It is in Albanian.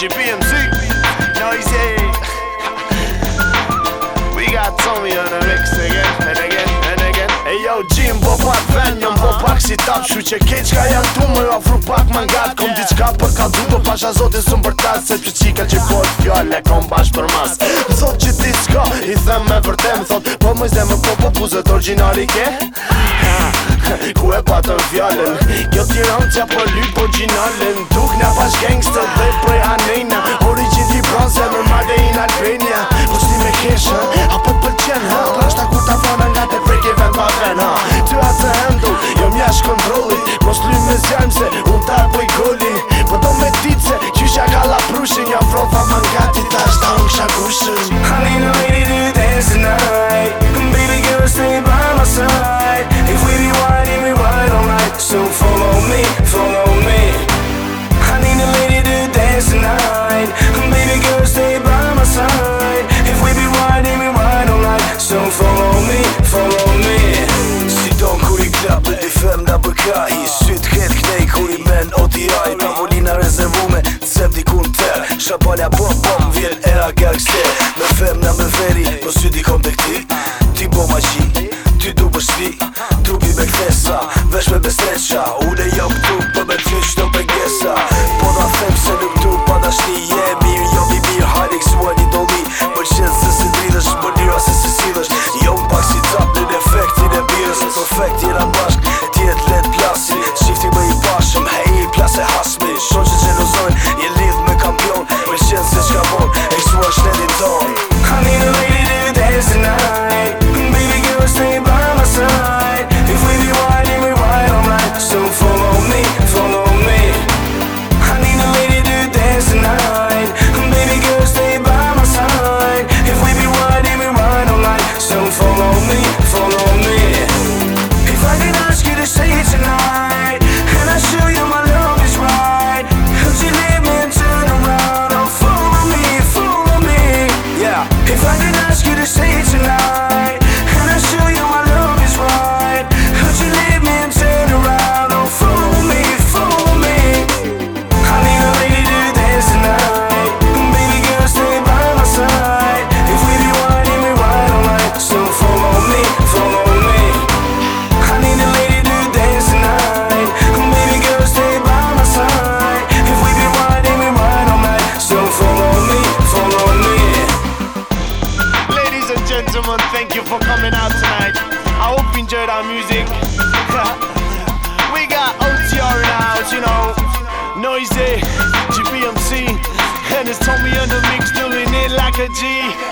GPMC Noisy We got Tommy on the mix again and again and again Hey yo Jim po pa fan jam po pak si tap shu që keq ka jam tu më ofru jo pak mangat kom diçka për ka du po pasha zotin sum për ta se për çika që po fjalë kom bash për mas thot që ti i them me vërtem më thot po më zemë po po buzët originali ke Ku e patën fjallën Kjo t'i rëmë që për lypë originalën Duk n'ja pash gangster dhe prej apo la po kom vil era gjeksë me femra me gentlemen, thank you for coming out tonight. I hope you enjoyed our music. we got OTR in the house, you know. Noisy, GPMC, and it's Tommy under mix doing it like a G.